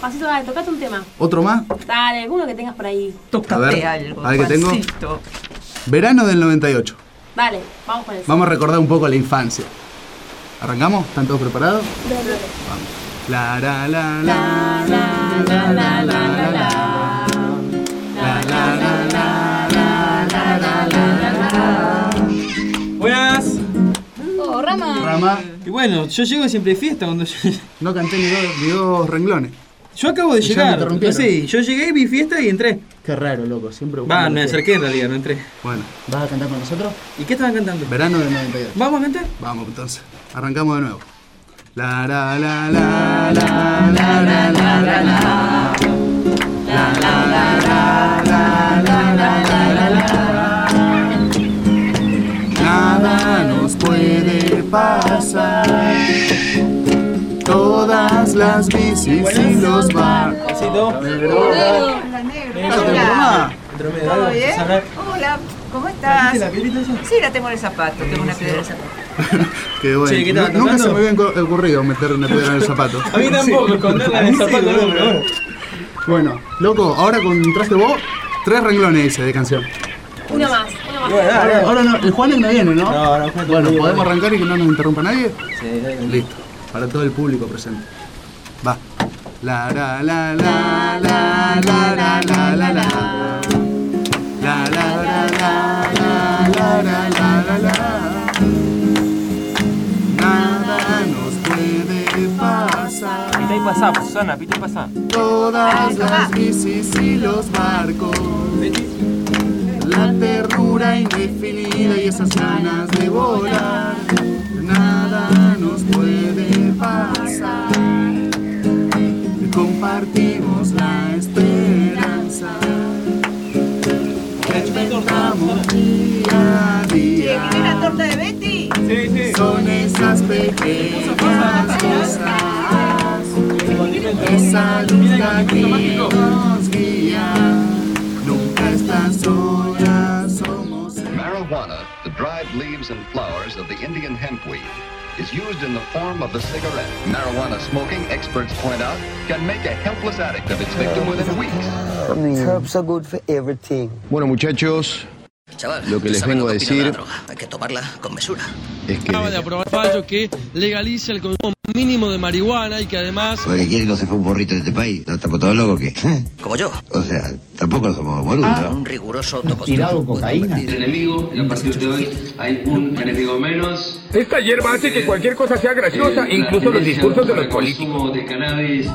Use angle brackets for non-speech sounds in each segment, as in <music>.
Pasito, dale, tocate un tema. ¿Otro más? Dale, alguno que tengas por ahí. A ver, a ver qué tengo. Verano del 98. Dale, vamos con eso. Vamos a recordar un poco la infancia. ¿Arrancamos? ¿Están todos preparados? Dale, dale. La la la la la la la la la la. La la la la la la la la la. Buenas. Oh, Rama. Rama, Y bueno, yo llego siempre de fiesta cuando yo... no canté ni dos, ni dos renglones. Yo acabo de llegar. No sé, yo llegué, vi fiesta y entré. Qué raro, loco, siempre Va, me qué. acerqué en realidad, no entré. Bueno, ¿vas a cantar con nosotros? ¿Y qué estaban cantando? Verano del 98. ¿Vamos a cantar? Vamos entonces, arrancamos de nuevo. La la la la la la la la la la. La la la la la la la la la la. Nada nos puede pasar. Todas las bicis y los barcos. Hola, ¿cómo estás? ¿Viste la piedrita esa? Sí, la tengo en el zapato, tengo una piedra en el zapato. <laughs> Qué bueno. Che, ¿qué Nunca se me había ocurrido meter una piedra en el zapato. <laughs> A mí tampoco, esconderla en <laughs> el zapato no, pero bueno. Bueno, loco, ahora encontraste vos tres renglones hice de canción. Una más, una más. Ahora, ahora no, el Juanes no viene, ¿no? No, no, Juan Bueno. ¿podemos arrancar y que no nos interrumpa nadie? Sí, dale. Listo, para todo el público presente. Va. La la la la la la la la la la. La la la la la la la la la la. Nada nos puede pasar. Pita y pasá, Susana, pita y pasá. Todas las bicis y los barcos. La ternura indefinida y esas ganas de volar. Nada nos puede pasar. Compartimos la esperanza. Experimentamos día a día. ¿Tiene la torta de Betty? Son esas pequeñas cosas, esa luz la que nos guía. Nunca estás sola, the dried leaves and flowers of the Indian hempweed, is used in the form of the cigarette. Marijuana smoking, experts point out, can make a helpless addict of its victim within weeks. Herbs are good for everything. Bueno muchachos, Chaval, Lo que les ¿sabes vengo a que decir-? Hay que tomarla con mesura. es que Acaba de aprobar fallo que legaliza el consumo mínimo de marihuana y que además Porque quiere que no se fue un borrito de este país. ¿No estamos todos locos qué? <laughs> Como yo. O sea, tampoco somos boludos, ¿no? Un riguroso autocontrol. cocaína? enemigo y a partir de hoy hay un enemigo menos. Esta hierba hace que cualquier cosa sea graciosa, Eh, incluso los discursos de los el políticos. de cannabis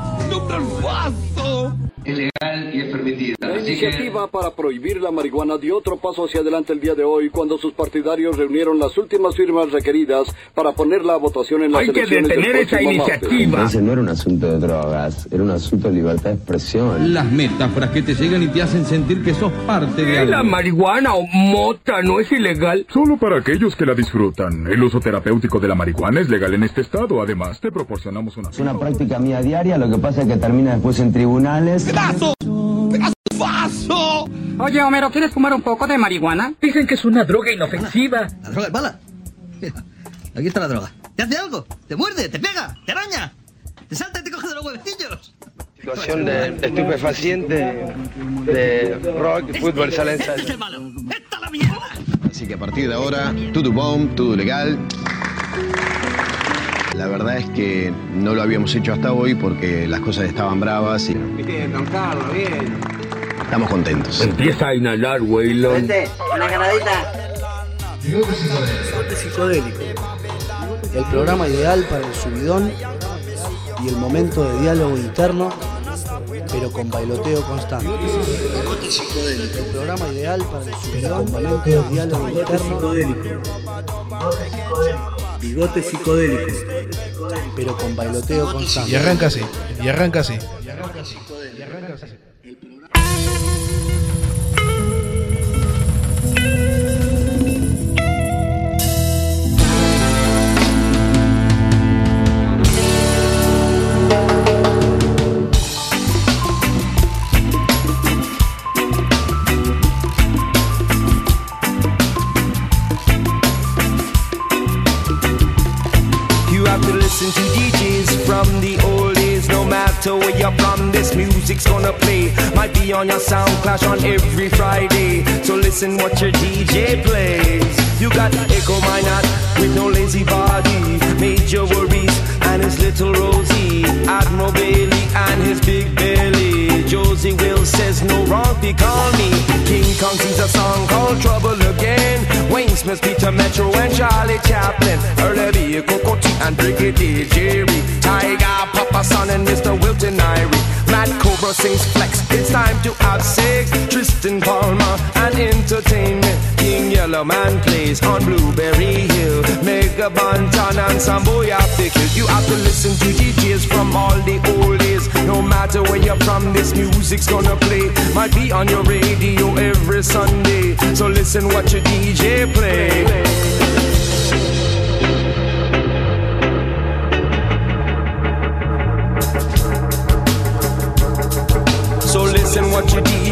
es legal y es permitida. La Así que iniciativa para prohibir la marihuana dio otro paso hacia adelante el día de hoy cuando sus partidarios reunieron las últimas firmas requeridas para ponerla a votación en las Hay que elecciones del detener esa iniciativa. Ese no era un asunto de drogas, era un asunto de libertad de expresión. las metáforas que te llegan y te hacen sentir que sos parte de La algo. marihuana o mota no es ilegal. Solo para aquellos que la disfrutan. El uso terapéutico de la marihuana es legal en este estado. Además, te proporcionamos una... Es una práctica mía diaria, lo que pasa es que termina después en tribunales. Oye, Homero, ¿quieres fumar un poco de marihuana? Dicen que es una droga inofensiva. ¿La droga es mala? Aquí está la droga. ¿Te hace algo? ¿Te muerde? ¿Te pega? ¿Te araña? ¿Te salta y te coge de los huevecillos? Situación de estupefaciente, de rock, fútbol, sala ¡Este es el malo! ¡Esta es la mierda! así que a partir de ahora, todo bomb, todo legal. La verdad es que no lo habíamos hecho hasta hoy porque las cosas estaban bravas y Bien, don Carlos, bien. estamos contentos. Empieza a inhalar, Waylon. Una ganadita. Bigote Psicodélico. El programa ideal para el subidón y el momento de diálogo interno, pero con bailoteo constante. El programa ideal para el subidón, de diálogo interno, Bigote psicodélico. pero con bailoteo constante. Y arranca así, y arranca así. You have to matter where you're from, this music's gonna play. Might be on your sound clash on every Friday. So listen what your DJ plays. You got Echo Minot with no lazy body. Major worries and his little Rosie. Admiral Bailey and his big belly. Josie Will says no wrong, they call me. King Kong sings a song called Trouble Again. Wayne Smith, Peter Metro, and Charlie Chaplin. Early B, Coco T, and Brigadier Jerry. Tiger, Papa Son, and Mr. Wilton Irie. Matt Cobra sings Flex. It's time to have sex. Tristan Palmer and entertainment. King Yellow Man plays on Blueberry Hill. Mega Bantan and Samboy have to kill. You have to listen to DJs from all the old days. No matter where you're from, this music's gonna play. Might be on your radio every Sunday. So listen what your DJ play.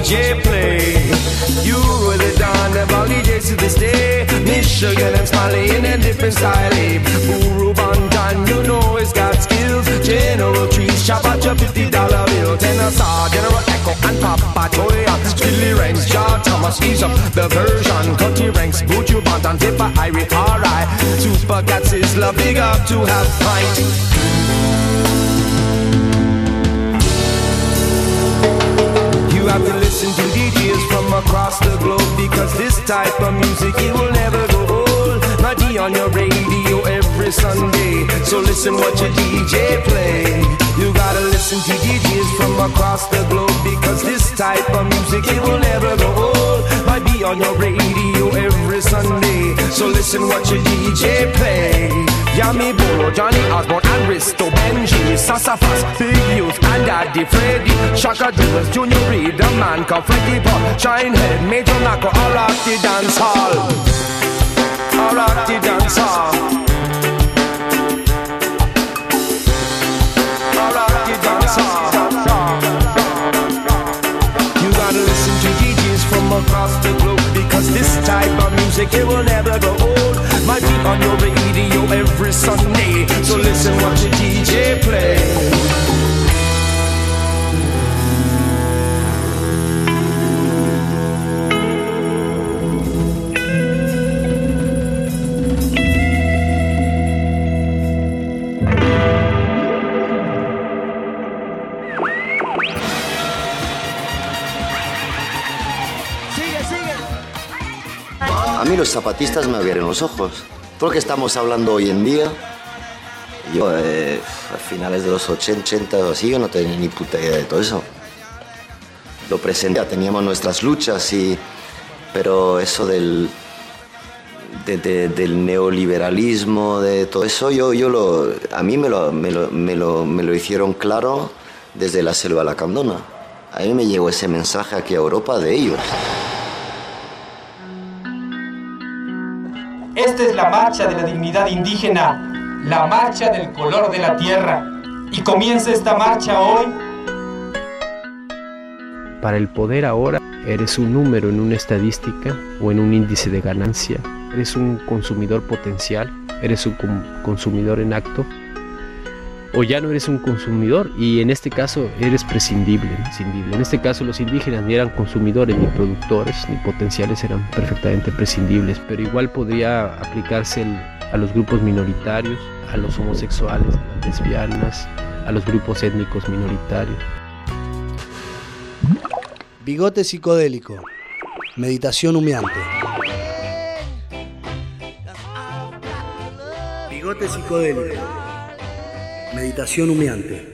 DJ play. You were the Don, them all DJs to this day. Michigan and Smiley in a different style. Buru Bantan, you know he's got skills. General Trees, shop at your fifty dollar bill. Tennessee, General Echo and Papa Toya. Billy Ranks, John Thomas, up the version. Cutty Ranks, Buju Bantan, Tipper, Irie, alright. Super Cats is love, big up to have pint. Have to listen to DJs from across the globe because this type of music it will never go old. Might be on your radio every Sunday, so listen what your DJ play. You gotta listen to DJs from across the globe because this type of music it will never go old. Might be on your radio every Sunday, so listen what your DJ play. Yami Bolo, Johnny Osborne and Risto Benji, Sassafras, Big Youth and Daddy Freddy, Shaka Doers, Junior Reed, the man called Freaky Pop, Shinehead, Major Nako, all rock the dance hall. All rock the dance hall. You gotta listen to DJs from across the globe because this type of music it will never go old. Might be on your radio every Sunday, so listen what your zapatistas me abrieron los ojos. Todo lo que estamos hablando hoy en día, yo eh, a finales de los 80, 80 o así, yo no tenía ni puta idea de todo eso. Lo presente, teníamos nuestras luchas, y, pero eso del, de- de- del neoliberalismo, de todo eso, yo, yo lo, a mí me lo, me, lo, me, lo, me lo hicieron claro desde la selva lacandona. A mí me llegó ese mensaje aquí a Europa de ellos. Esta es la marcha de la dignidad indígena, la marcha del color de la tierra. Y comienza esta marcha hoy Para el poder ahora eres un número en una estadística o en un índice de ganancia. Eres un consumidor potencial, eres un consumidor en acto. O ya no eres un consumidor y en este caso eres prescindible, prescindible. En este caso los indígenas ni eran consumidores ni productores ni potenciales, eran perfectamente prescindibles. Pero igual podría aplicarse el- a los grupos minoritarios, a los homosexuales, a las lesbianas, a los grupos étnicos minoritarios. Bigote psicodélico. Meditación humeante. Bigote psicodélico. Meditación humeante.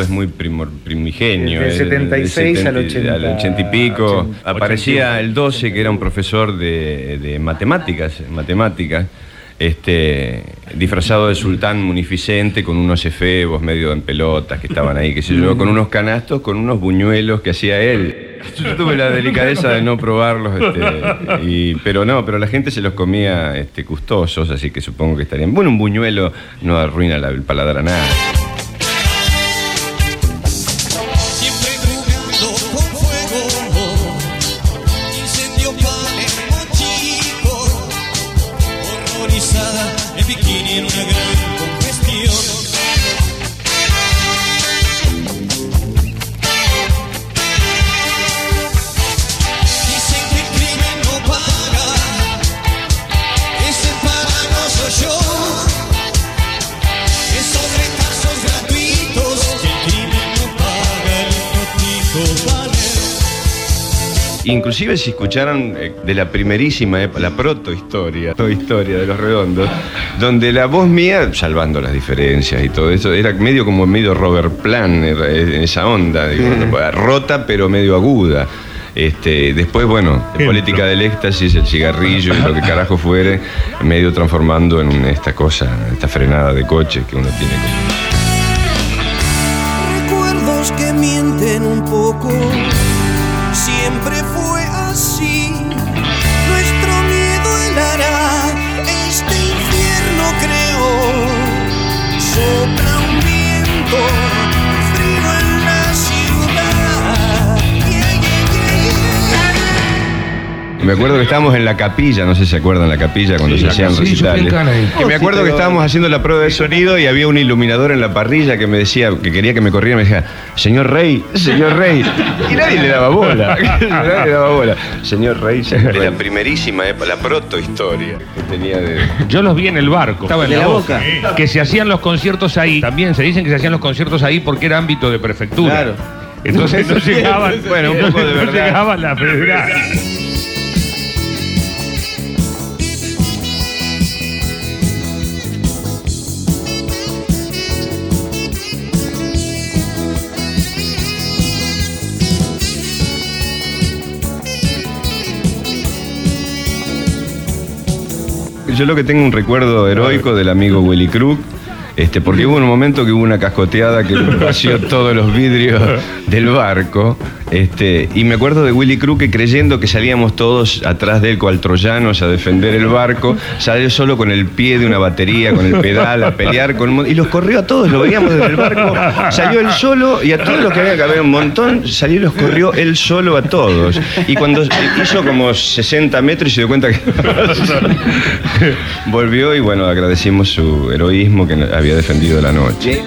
Esto es muy primor- primigenio. Del eh, 76 al 70 al 80 y pico. 80, Aparecía el 12, que era un profesor de, de matemáticas, matemáticas, este, disfrazado de sultán munificente, con unos efebos medio en pelotas que estaban ahí, qué sé yo, con unos canastos, con unos buñuelos que hacía él. Yo tuve la delicadeza de no probarlos, este, y- pero no, pero la gente se los comía este, gustosos, así que supongo que estarían. Bueno, un buñuelo no arruina la- el paladar a nada. Inclusive si escucharon eh, de la primerísima época, la protohistoria, historia de los redondos, donde la voz mía, salvando las diferencias y todo eso, era medio como medio Robert Plant, era, eh, en esa onda, digo, rota pero medio aguda. Este, después, bueno, en política del éxtasis, el cigarrillo y lo que carajo fuere, medio transformando en esta cosa, esta frenada de coche que uno tiene Recuerdos que mienten un poco, Me acuerdo que estábamos en la capilla, no sé si se acuerdan la capilla cuando Sí, se la hacían capilla. Sí, yo fui en recitales. Cana ahí. Que me Oh, acuerdo que estábamos haciendo la prueba de sonido y había un iluminador en la parrilla que me decía, que quería que me corriera, me decía, señor Rey, señor Rey. Y nadie le daba bola. <laughs> nadie le daba bola. Señor Rey, señor Rey. La primerísima época, la protohistoria que tenía de. Yo los vi en el barco. Estaba en ¿De la, la boca. boca? Que se hacían los conciertos ahí. También se dicen que se hacían los conciertos ahí porque era ámbito de prefectura. Claro. Entonces no <laughs> llegaban. bueno, un poco de no verdad. llegaban la <laughs> federal. Yo lo que tengo un recuerdo heroico del amigo Willy Crook. Este, porque hubo un momento que hubo una cascoteada que <laughs> vació todos los vidrios del barco. Este, y me acuerdo de Willy Crook que creyendo que salíamos todos atrás de él cual troyanos a defender el barco, salió solo con el pie de una batería, con el pedal, a pelear con Y los corrió a todos, lo veíamos desde el barco. Salió él solo y a todos los que había que haber un montón, salió y los corrió él solo a todos. Y cuando hizo como 60 metros y se dio cuenta que <laughs> volvió y bueno, agradecimos su heroísmo que había defendido la noche.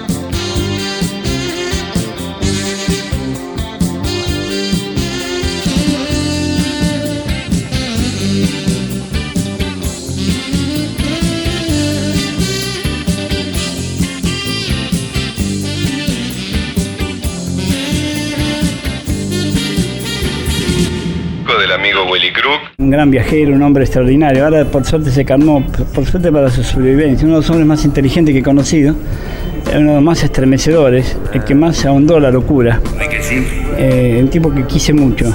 del amigo Willy Crook. Un gran viajero, un hombre extraordinario. Ahora, por suerte, se calmó, por suerte para su sobrevivencia. Uno de los hombres más inteligentes que he conocido, uno de los más estremecedores, el que más ahondó la locura. Eh, un tipo que quise mucho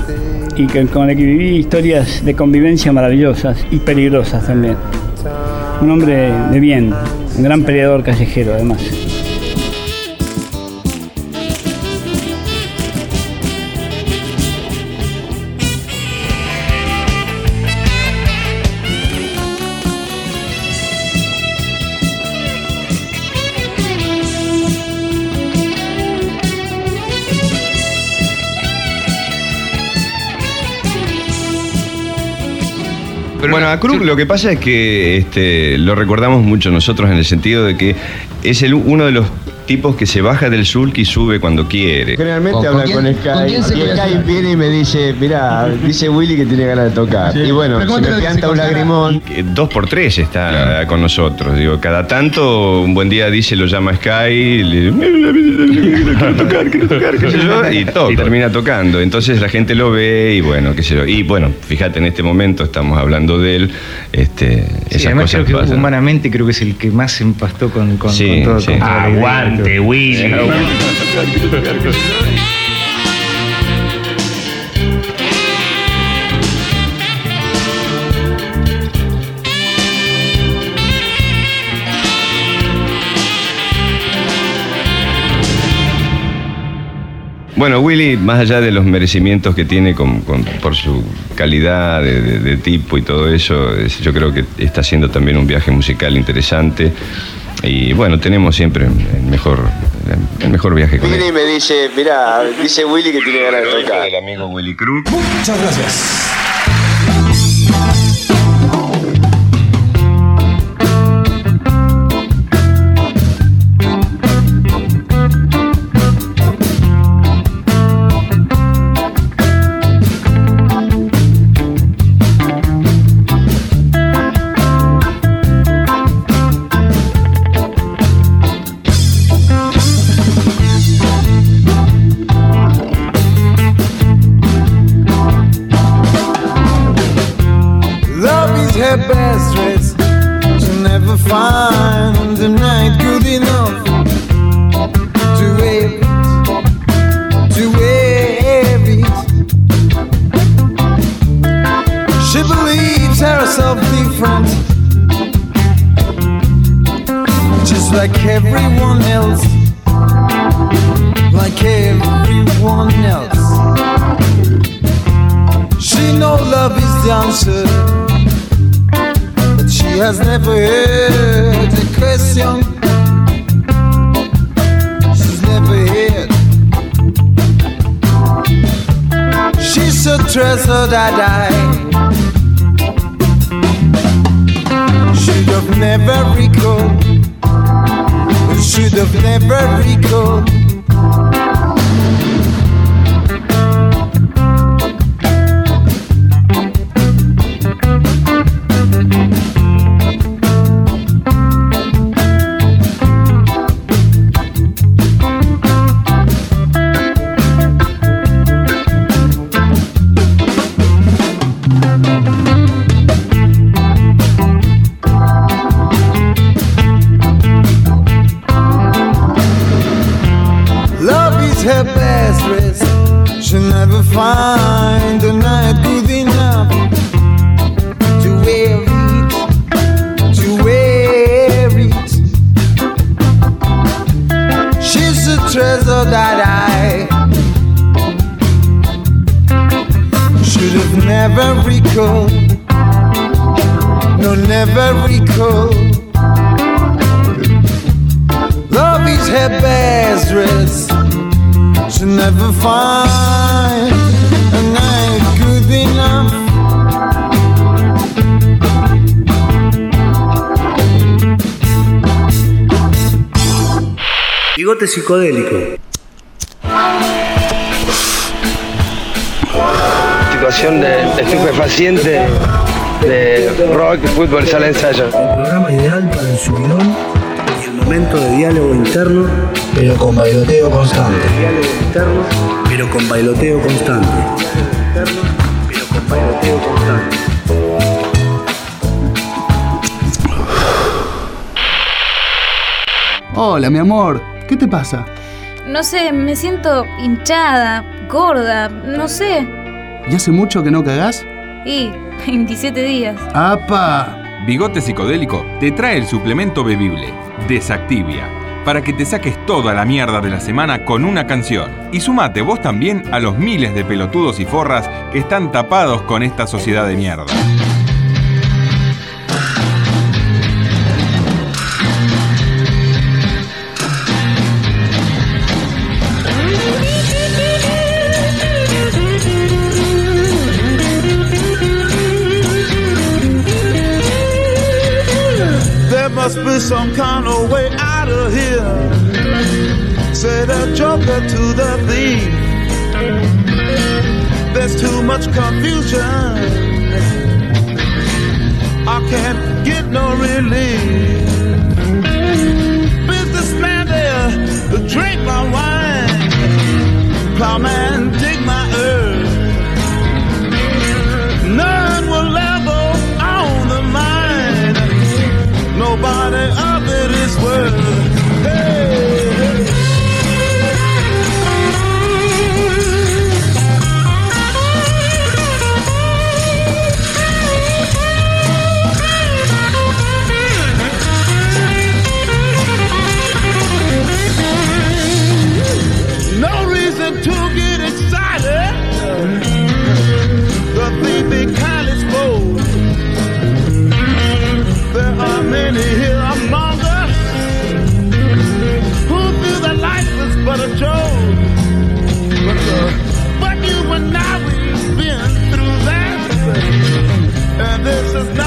y con el que viví historias de convivencia maravillosas y peligrosas también. Un hombre de bien, un gran peleador callejero además. Bueno, a Krug lo que pasa es que este, lo recordamos mucho nosotros en el sentido de que es el, uno de los tipos que se baja del sulk y sube cuando quiere. Generalmente hablan con, Sky y Sky viene y me dice, mirá, dice Willy que tiene ganas de tocar. Y bueno, se me pianta un lagrimón. Dos por tres está con nosotros. Digo, cada tanto, un buen día dice, lo llama Sky, le, quiero tocar, quiero tocar, qué sé yo, y <laughs> todo, termina tocando. Entonces la gente lo ve y bueno, qué sé yo. Y bueno, fíjate, en este momento estamos hablando de él. Este, Sí, esas además cosas creo que pasan. humanamente creo que es el que más se empastó con, con, Sí, con todo. sí. con la idea. Aguante, Willy. <laughs> Bueno, Willy, más allá de los merecimientos que tiene con- con- por su calidad de, de- de tipo y todo eso, es- yo creo que está haciendo también un viaje musical interesante. Y bueno, tenemos siempre el mejor, el mejor viaje con él. Viene y me dice, mirá, dice Willy que tiene ganas de tocar. El amigo Willy Cruz. Muchas gracias. Like everyone else, like everyone else. She knows love is the answer, but she has never heard the question. She's never heard. She's a treasure that I should have never recalled. Should have never recalled. Treasure that I should have never recalled. No, never recalled. Love is her best dress. She'll never find Bigote psicodélico. Situación de estupefaciente de rock, fútbol, sala de ensayo. El programa ideal para el subidón y el momento de diálogo interno, pero con bailoteo constante. Diálogo interno, pero con bailoteo constante. Interno, pero con bailoteo constante. Hola, mi amor. ¿Qué te pasa? No sé, me siento hinchada, gorda, no sé. ¿Y hace mucho que no cagás? Y 27 días. ¡Apa! Bigote Psicodélico te trae el suplemento bebible, Desactivia, para que te saques toda la mierda de la semana con una canción. Y sumate vos también a los miles de pelotudos y forras que están tapados con esta sociedad de mierda. Must be some kind of way out of here. Say the joker to the thief. There's too much confusion. I can't get no relief. is not.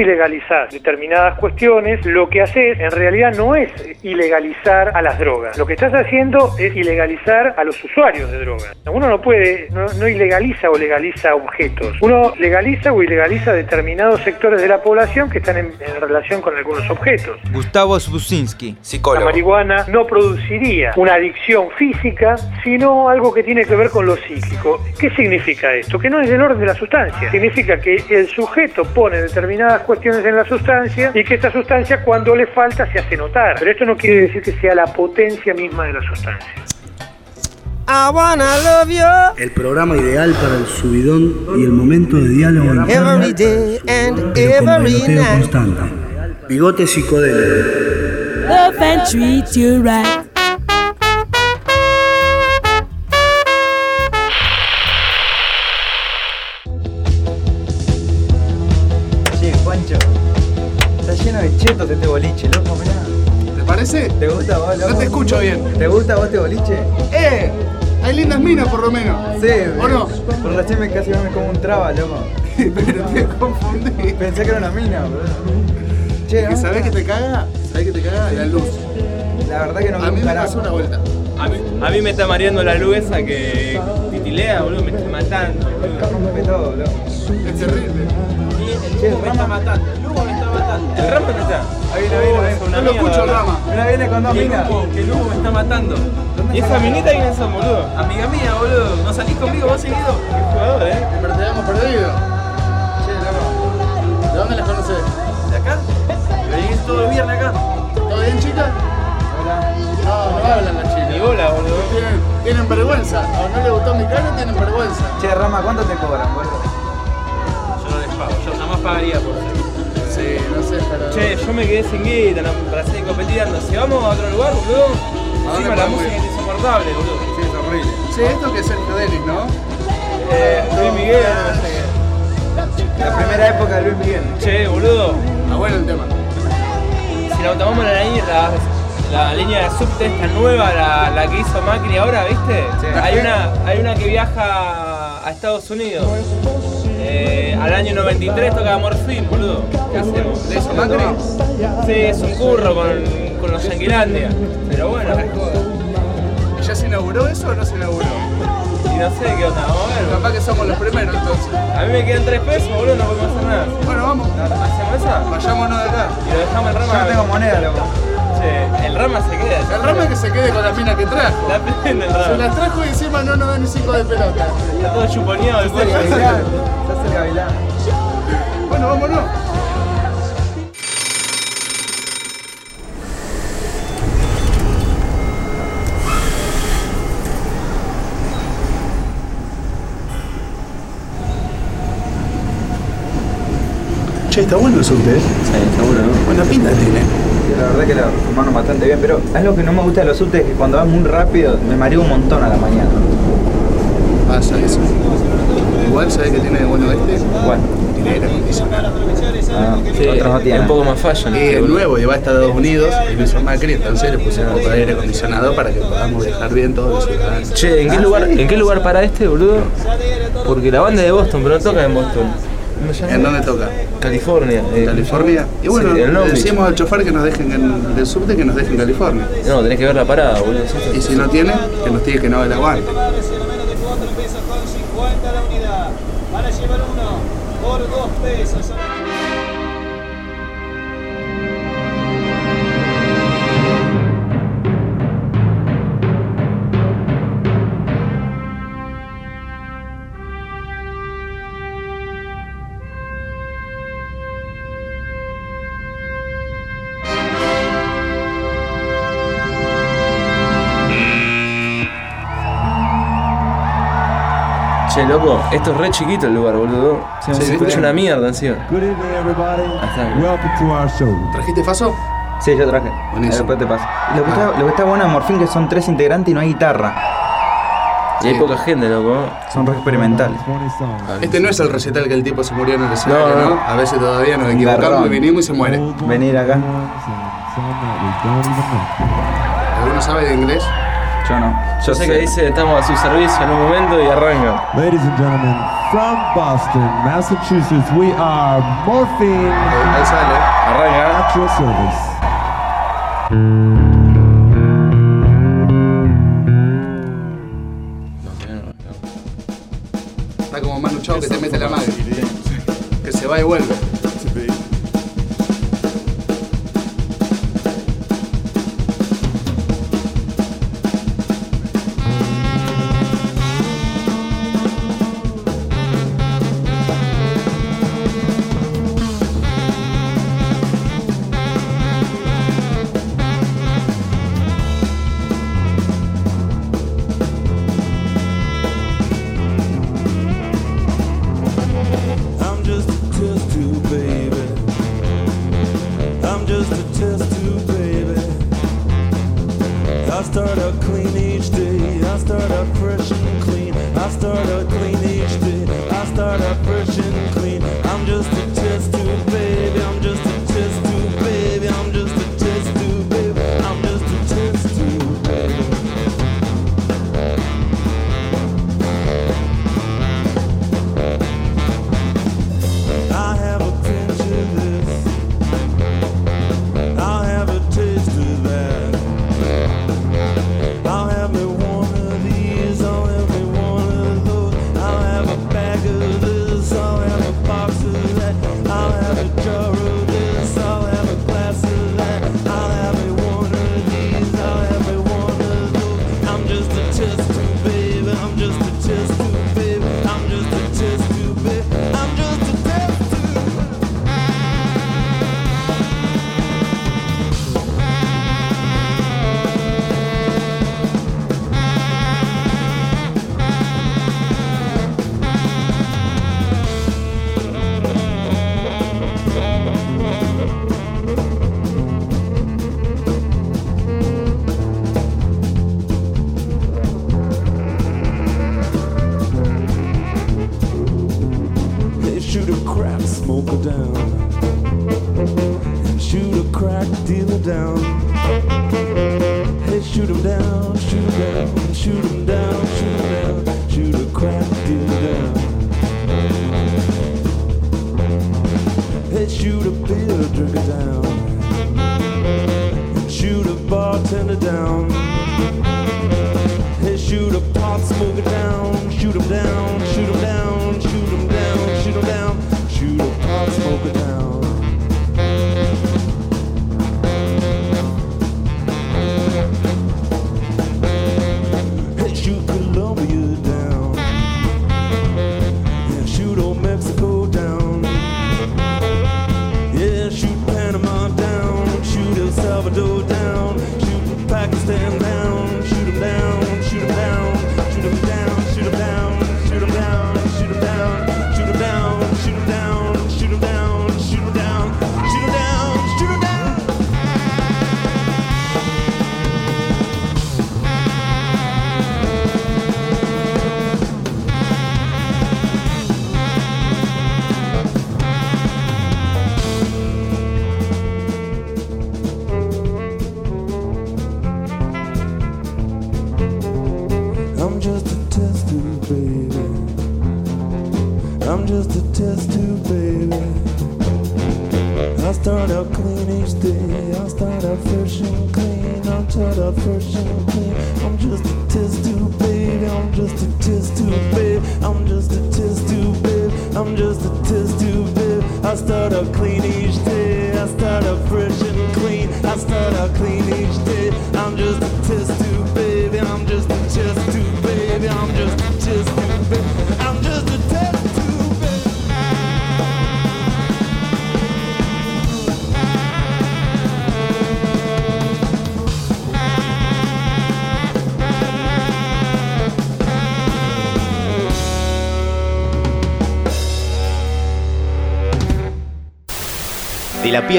Ilegalizás determinadas cuestiones, lo que haces en realidad no es ilegalizar a las drogas. Lo que estás haciendo es ilegalizar a los usuarios de drogas. Uno no puede, no, no ilegaliza o legaliza objetos. Uno legaliza o ilegaliza determinados sectores de la población que están en, en relación con algunos objetos. Gustavo Sbusinski, La psicólogo. marihuana no produciría una adicción física, sino algo que tiene que ver con lo psíquico. ¿Qué significa esto? Que no es del orden de la sustancia. Significa que el sujeto pone determinadas cuestiones en la sustancia y que esta sustancia cuando le falta se hace notar. Pero esto no quiere decir que sea la potencia misma de la sustancia. I wanna love you El programa ideal para el subidón y el momento de diálogo interno, every day and every night. constante. Bigote psicodélico. Love and treat you right. Escucho bien. ¿Te gusta vos este boliche? ¡Eh! Hay lindas minas por lo menos. Sí, ¿O no? Por recién me casi me como un traba, loco. Pero <laughs> te confundí. Pensé que era una mina, boludo. Che, ¿Y sabés qué te caga? ¿Sabés qué te caga? La luz. La verdad que no A mí me pasó una vuelta. A mí, a mí me está mareando la luz esa que titilea, boludo, me está matando. Rompe todo, loco. Es terrible. Lugo me está matando, el. ¿El Rama no está? Ahí viene, ahí viene. No lo escucho, boludo. Rama. Mira, viene con dos Y el minas. Que el Lugo me está matando. ¿Y esa minita quiénes son, boludo? Amiga mía, boludo. ¿No salís conmigo vos seguido? Qué jugador, eh. Te habíamos perdido. Che, loco. ¿De dónde las conoces? ¿De acá? Venís todos los viernes acá. ¿Todo bien, chicas? No, no hablan las chicas. Ni bola, boludo. Tienen, tienen vergüenza. ¿O no les gustó mi cara? Tienen vergüenza. Che, Rama, ¿cuánto te cobran, boludo? Yo no les pago, yo jamás pagaría por eso. Sí, no sé, pero... Che, yo me quedé sin guita no, para seguir competiendo. Si vamos a otro lugar, boludo, encima la música ir? es insoportable, boludo. Sí, es horrible. Che, esto que es Sergio Delis, ¿no? Eh, Luis Miguel, no sé qué. La primera época de Luis Miguel. Che, boludo, Ah, bueno el tema. si la tomamos la línea, la, la línea de subte esta nueva, la, la que hizo Macri ahora, ¿viste? Sí. Hay una, hay una que viaja a Estados Unidos. Eh, al año 93 toca Morfín, boludo. ¿Qué hacemos? ¿Le hizo Macri? Sí, es un curro con, con los Yanquilandia. Pero bueno, ¿Y ya se inauguró eso o no se inauguró? y no sé qué onda, vamos a ver. Capaz que somos los primeros entonces. A mí me quedan 3 pesos, boludo, no podemos hacer nada. Bueno, vamos. ¿Hacemos esa? Vayámonos de acá. Y lo dejamos el rama. Yo no tengo moneda, loco. Che, el rama se queda. El rama que se quede con la mina que trajo. La prende el Se rama. las trajo y encima no nos da ni cinco de pelota. Está todo chuponeado el cuello. Bailar. Bueno, vámonos. Che, está bueno el subte, ¿eh? Sí, seguro, ¿no? Buena pinta tiene. La verdad que la fumaron bastante bien, pero algo que no me gusta de los subtes es que cuando van muy rápido me mareo un montón a la mañana. Pasa eso. Igual, ¿sabes qué tiene de bueno este? Bueno, Tiene aire acondicionado. ah, Sí, otros no es tienen. un poco más fashion. Y es nuevo y va a Estados Unidos y lo hizo Macri, entonces le pusieron un poco de aire acondicionado para que podamos viajar bien todos los ciudadanos. Che, ¿en qué, Ah, lugar, sí. ¿en qué lugar para este, boludo? Porque la banda es de Boston, pero no toca en Boston. ¿En dónde toca? California. eh, California. Y bueno, sí, le decimos al chofer que nos dejen en el subte que nos dejen en California. No, tenés que ver la parada, boludo. Y si no tiene, que nos diga que no el aguante. Van a llevar uno por dos pesos. Loco, esto es re chiquito el lugar, boludo. Se, Sí, escucha una mierda encima. Good evening, everybody. Hasta Welcome to our show. ¿Trajiste Faso? Sí, yo traje. Buenísimo. Después te paso. Y Lo que, está, lo que está bueno de Morfín que son tres integrantes y no hay guitarra. Y hay poca gente, loco. Son re experimentales. Este no es el recital que el tipo se murió en el escenario, No, ¿no? no. A veces todavía nos equivocamos y venimos y se muere. Venir acá. ¿Alguno sabe de inglés? Yo sé, que dice estamos a su servicio en un momento y arranca. Ladies and gentlemen, from Boston, Massachusetts, we are Morphine. Eh, ahí sale. Arranca. At service. Está como Manu Chao que te mete la madre. Que se va y vuelve.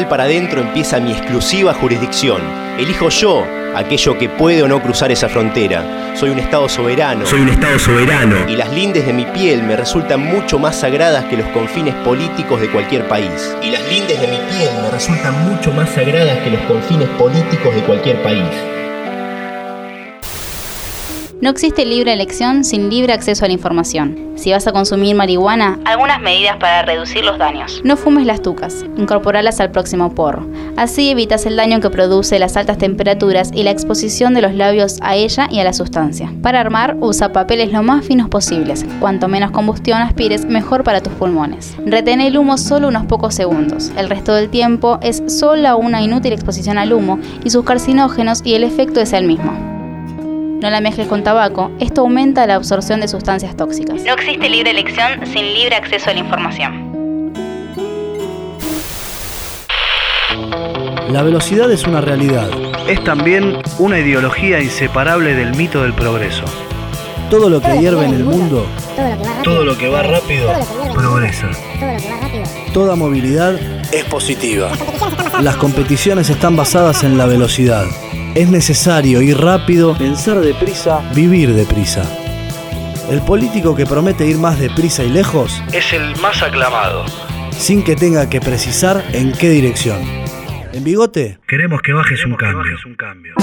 Para adentro empieza mi exclusiva jurisdicción. Elijo yo aquello que puede o no cruzar esa frontera. Soy un Estado soberano. Soy un Estado soberano. Y las lindes de mi piel me resultan mucho más sagradas que los confines políticos de cualquier país. Y las lindes de mi piel me resultan mucho más sagradas que los confines políticos de cualquier país. No existe libre elección sin libre acceso a la información. Si vas a consumir marihuana, algunas medidas para reducir los daños. No fumes las tucas, incorporalas al próximo porro. Así evitas el daño que produce las altas temperaturas y la exposición de los labios a ella y a la sustancia. Para armar, usa papeles lo más finos posibles. Cuanto menos combustión aspires, mejor para tus pulmones. Retén el humo solo unos pocos segundos. El resto del tiempo es solo una inútil exposición al humo y sus carcinógenos y el efecto es el mismo no la mezcles con tabaco, esto aumenta la absorción de sustancias tóxicas. No existe libre elección sin libre acceso a la información. La velocidad es una realidad. Es también una ideología inseparable del mito del progreso. Todo lo que hierve en el mundo, Todo lo que va rápido, progresa. toda movilidad es positiva. Las competiciones están basadas en la velocidad. Es necesario ir rápido, pensar deprisa, vivir deprisa. El político que promete ir más deprisa y lejos, Es el más aclamado. sin que tenga que precisar en qué dirección. En bigote, Queremos que bajes un cambio.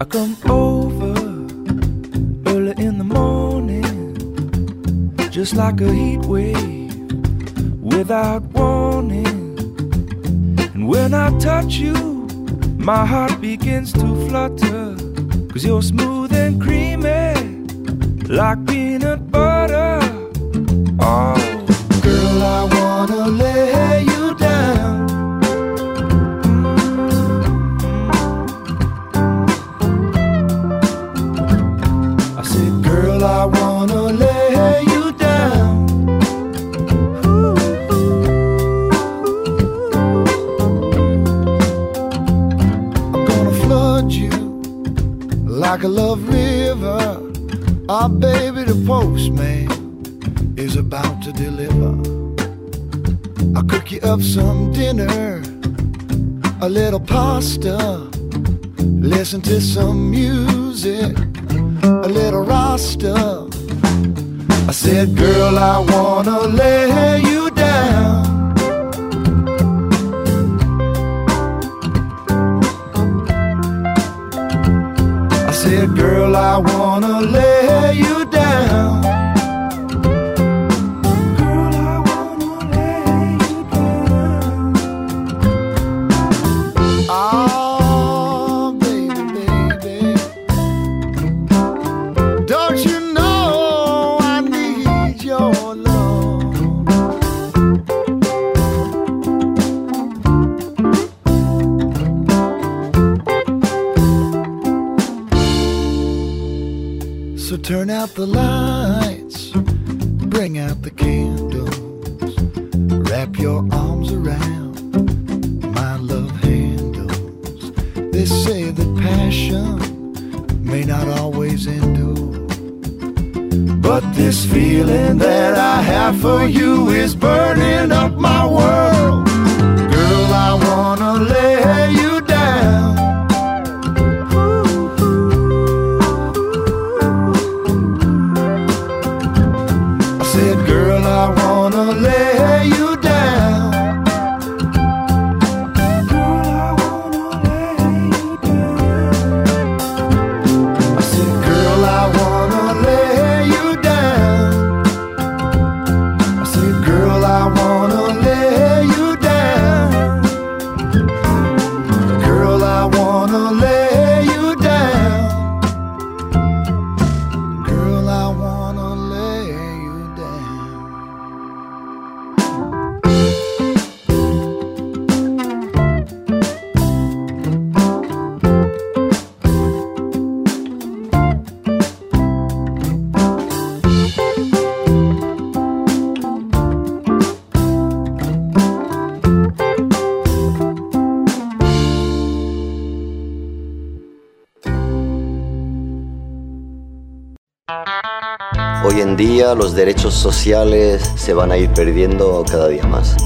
I come over just like a heat wave without warning. And when I touch you, my heart begins to flutter, cause you're smooth and creamy, like peanut butter. Listen to some music out the lights, los derechos sociales se van a ir perdiendo cada día más.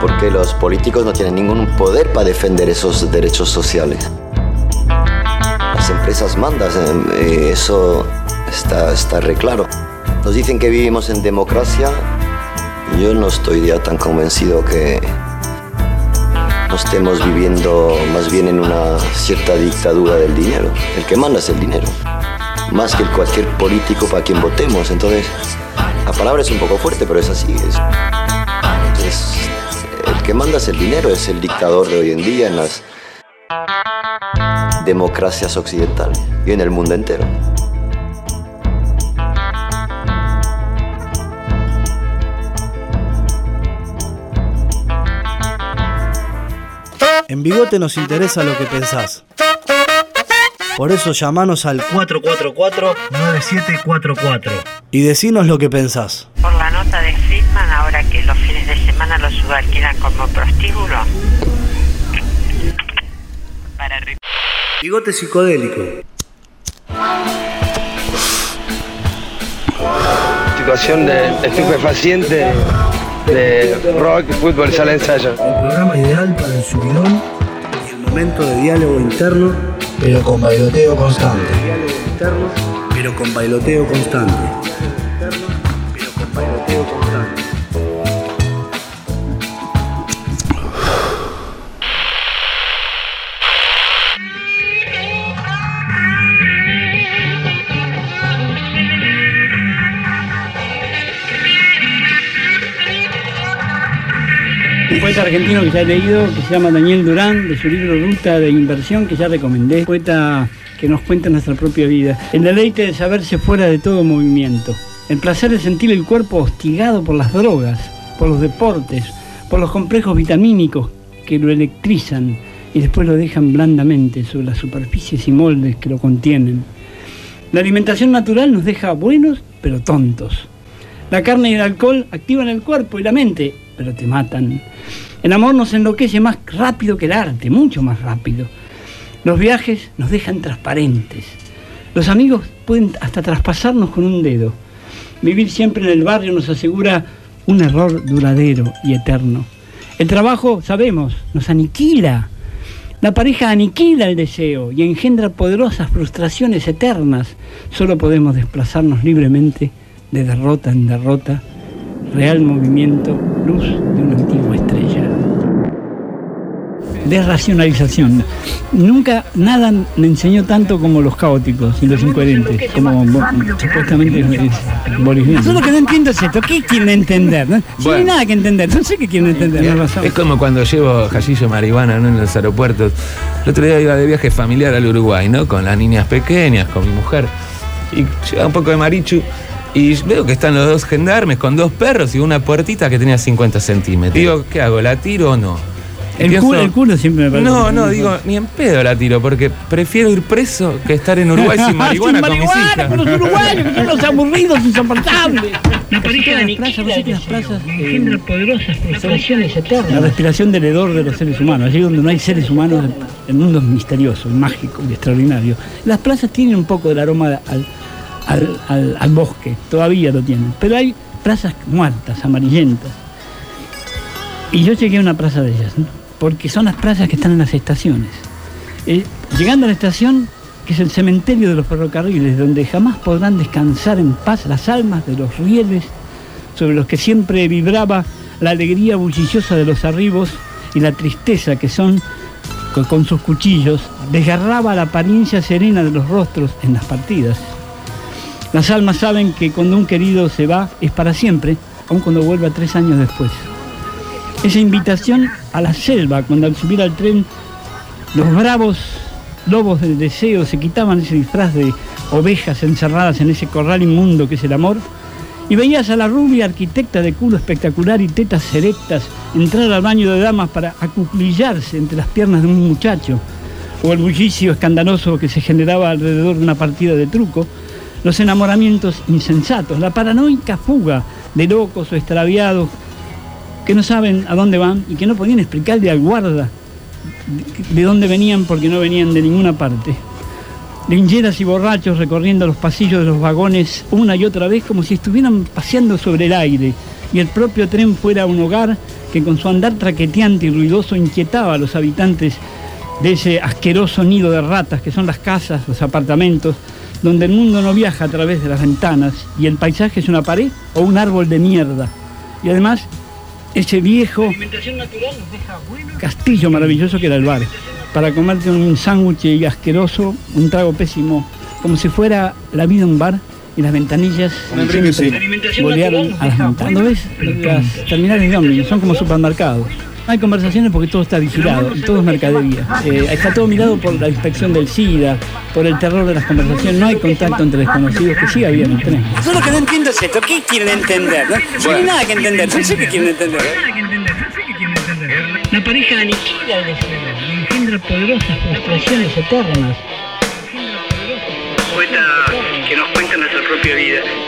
Porque los políticos no tienen ningún poder para defender esos derechos sociales. Las empresas mandan, eh, eso está, está re claro. Nos dicen que vivimos en democracia, Yo no estoy ya tan convencido que no estemos viviendo más bien en una cierta dictadura del dinero. El que manda es el dinero, más que cualquier político para quien votemos. Entonces, la palabra es un poco fuerte, pero es así. Es, el que manda es el dinero, es el dictador de hoy en día en las democracias occidentales y en el mundo entero. En Bigote nos interesa lo que pensás. Por eso llamanos al 444-9744 y decinos lo que pensás. Por la nota de Friedman, ahora que los fines de semana los subalquilan como prostíbulo. Para re- Bigote psicodélico. Situación de estupefaciente de rock, fútbol, sala de ensayo. El programa ideal para el subidón y el momento de diálogo interno, pero con bailoteo constante. Pero con bailoteo constante. Poeta argentino que ya he leído, que se llama Daniel Durán, de su libro Ruta de Inversión, que ya recomendé. Poeta que nos cuenta nuestra propia vida. El deleite de saberse fuera de todo movimiento. El placer de sentir el cuerpo hostigado por las drogas, por los deportes, por los complejos vitamínicos que lo electrizan y después lo dejan blandamente sobre las superficies y moldes que lo contienen. La alimentación natural nos deja buenos pero tontos. La carne y el alcohol activan el cuerpo y la mente, pero te matan. El amor nos enloquece más rápido que el arte, mucho más rápido. Los viajes nos dejan transparentes. Los amigos pueden hasta traspasarnos con un dedo. Vivir siempre en el barrio nos asegura un error duradero y eterno. El trabajo, sabemos, nos aniquila. La pareja aniquila el deseo y engendra poderosas frustraciones eternas. Solo podemos desplazarnos libremente de derrota en derrota. Real movimiento, luz de antigua estrella. Desracionalización. Nunca nada me enseñó tanto como los caóticos y los incoherentes, como supuestamente es boliviano. Yo lo que no entiendo es esto, ¿qué quieren entender? no? Si no hay nada que entender, no sé qué quieren entender, razón. Es como cuando llevo jajillo marihuana ¿no? en los aeropuertos. El otro día iba de viaje familiar al Uruguay, ¿no? Con las niñas pequeñas, con mi mujer. Y lleva un poco de marichu. Y veo que están los dos gendarmes con dos perros y una puertita que tenía 50 centímetros. Digo, ¿qué hago? ¿La tiro o no? El, pienso, culo, el culo siempre me parece. No, no, digo, ni en pedo la tiro, porque prefiero ir preso que estar en Uruguay sin <laughs> marihuana con mis marihuana, hijas. con los uruguayos, que son los aburridos, insoportables. La pareja de las plazas, que las plazas engendran poderosas frustraciones eternas. La respiración del hedor de los seres humanos. Allí donde no hay seres humanos, el mundo es misterioso, mágico y extraordinario. Las plazas tienen un poco del aroma al, al- al- al bosque, todavía lo tienen. Pero hay plazas muertas, amarillentas. Y yo llegué a una plaza de ellas, ¿no? Porque son las plazas que están en las estaciones. Eh, llegando a la estación, que es el cementerio de los ferrocarriles, donde jamás podrán descansar en paz las almas de los rieles, sobre los que siempre vibraba la alegría bulliciosa de los arribos y la tristeza que son, co- con sus cuchillos, desgarraba la apariencia serena de los rostros en las partidas. Las almas saben que cuando un querido se va es para siempre, aun cuando vuelva tres años después. Esa invitación a la selva, cuando al subir al tren los bravos lobos del deseo se quitaban ese disfraz de ovejas encerradas en ese corral inmundo que es el amor, y veías a la rubia arquitecta de culo espectacular y tetas erectas entrar al baño de damas para acuclillarse entre las piernas de un muchacho, o el bullicio escandaloso que se generaba alrededor de una partida de truco, los enamoramientos insensatos, la paranoica fuga de locos o extraviados que no saben a dónde van y que no podían explicarle al guarda de- de dónde venían porque no venían de ninguna parte. Lingeras y borrachos recorriendo los pasillos de los vagones una y otra vez como si estuvieran paseando sobre el aire y el propio tren fuera un hogar que con su andar traqueteante y ruidoso inquietaba a los habitantes de ese asqueroso nido de ratas que son las casas, los apartamentos, donde el mundo no viaja a través de las ventanas y el paisaje es una pared o un árbol de mierda. Y además, ese viejo castillo maravilloso que era el bar. Para comerte un sándwich asqueroso, un trago pésimo, como si fuera la vida un bar y las ventanillas siempre sí. bolearon a las ventanas. ¿No ves? Las terminales de ómnibus son como supermercados. No hay conversaciones porque todo está vigilado, y todo es mercadería. Eh, está todo mirado por la inspección del SIDA, por el terror de las conversaciones. No hay contacto entre desconocidos, que sí había en el tren. Yo lo que no entiendo es esto. ¿Qué quieren entender? No, no hay nada que entender. No sé qué quieren entender. La pareja aniquila el engendra poderosas frustraciones eternas. Poeta que nos cuenta nuestra propia vida.